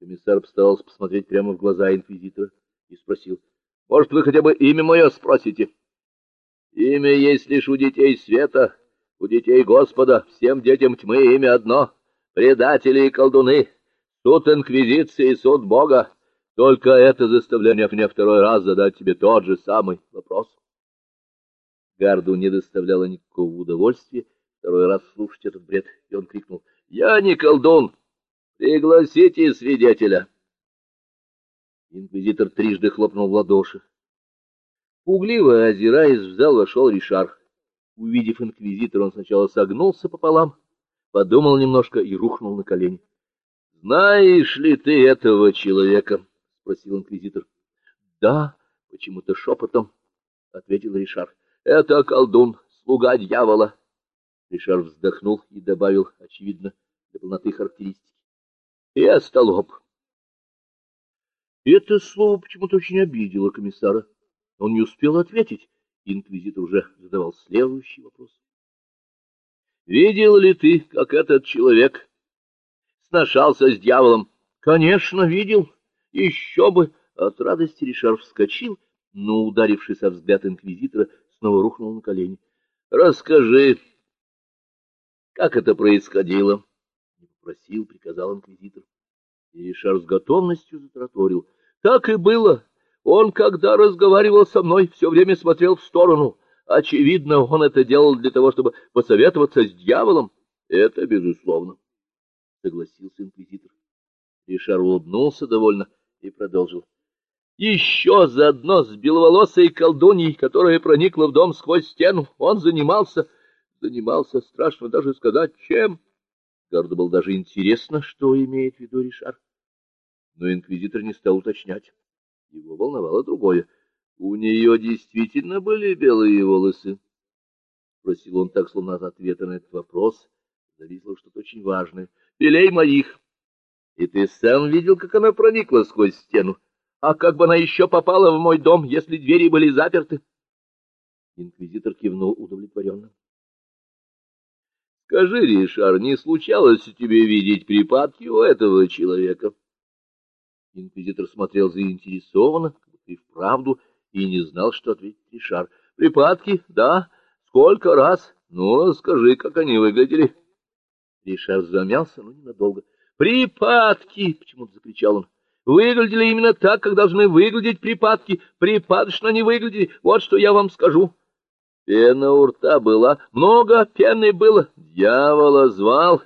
Комиссар постарался посмотреть прямо в глаза инквизитора и спросил, «Может, вы хотя бы имя мое спросите?» «Имя есть лишь у детей света, у детей Господа, всем детям тьмы имя одно — предатели и колдуны, суд инквизиции и суд Бога. Только это заставляет меня второй раз задать тебе тот же самый вопрос». Гарду не доставляло никакого удовольствия второй раз слушать этот бред, и он крикнул, «Я не колдун!» Пригласите свидетеля. Инквизитор трижды хлопнул в ладоши. Пугливо озираясь, в зал вошел Ришар. Увидев инквизитора, он сначала согнулся пополам, подумал немножко и рухнул на колени. — Знаешь ли ты этого человека? — спросил инквизитор. — Да, почему-то шепотом, — ответил Ришар. — Это колдун, слуга дьявола. Ришар вздохнул и добавил, очевидно, для полноты характеристики. Я столоп. Это слово почему-то очень обидело комиссара. Он не успел ответить. Инквизитор уже задавал следующий вопрос. Видел ли ты, как этот человек сношался с дьяволом? Конечно, видел. Еще бы. От радости Ришар вскочил, но, ударившись о взгляд инквизитора, снова рухнул на колени. Расскажи, как это происходило? Просил, приказал инквизитор. И Ришар с готовностью затраторил. Так и было. Он, когда разговаривал со мной, все время смотрел в сторону. Очевидно, он это делал для того, чтобы посоветоваться с дьяволом. Это безусловно, согласился инквизитор. Ришар улыбнулся довольно и продолжил. Еще заодно с беловолосой колдуньей, которая проникла в дом сквозь стену, он занимался, занимался, страшно даже сказать, чем. Гарду было даже интересно, что имеет в виду Ришар. Но инквизитор не стал уточнять. Его волновало другое. У нее действительно были белые волосы? Спросил он так, словно от ответа на этот вопрос зависло что-то очень важное. Белей моих. И ты сам видел, как она проникла сквозь стену? А как бы она еще попала в мой дом, если двери были заперты? Инквизитор кивнул удовлетворенно. Скажи, Ришар, не случалось тебе видеть припадки у этого человека? Инквизитор смотрел заинтересованно, как и вправду, и не знал, что ответить Ришар. Припадки? Да. Сколько раз? Ну, скажи, как они выглядели. Ришар замялся, но ненадолго. Припадки! Почему-то закричал он. Выглядели именно так, как должны выглядеть припадки. Припадочно они выглядели. Вот что я вам скажу. Пена у рта была, много пены было. Дьявола звал.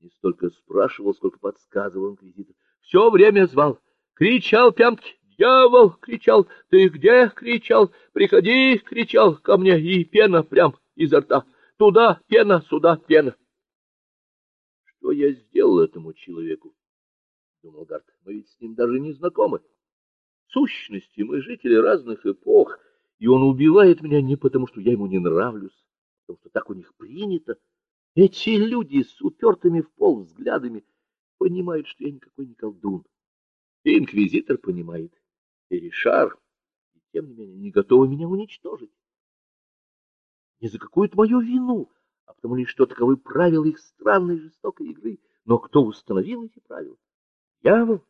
Не столько спрашивал, сколько подсказывал инквизитор. Все время звал. Кричал пямки. Дьявол! кричал. Ты где? кричал. Приходи! кричал ко мне. И пена прям изо рта. Туда пена, сюда пена. Что я сделал этому человеку? Думал Гарт. Мы ведь с ним даже не знакомы. В сущности, мы жители разных эпох и он убивает меня не потому, что я ему не нравлюсь, а потому что так у них принято. Эти люди с упертыми в пол взглядами понимают, что я никакой не колдун. И инквизитор понимает, и Ришар, и тем не менее не готовы меня уничтожить. Не за какую-то мою вину, а потому лишь что таковы правила их странной жестокой игры. Но кто установил эти правила? Дьявол?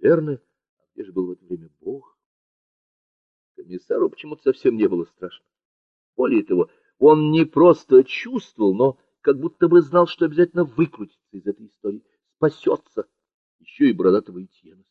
Наверное, а где же был в это время Бог? Комиссару почему-то совсем не было страшно. Более того, он не просто чувствовал, но как будто бы знал, что обязательно выкрутится из этой истории, спасется. Еще и бородатого Этьена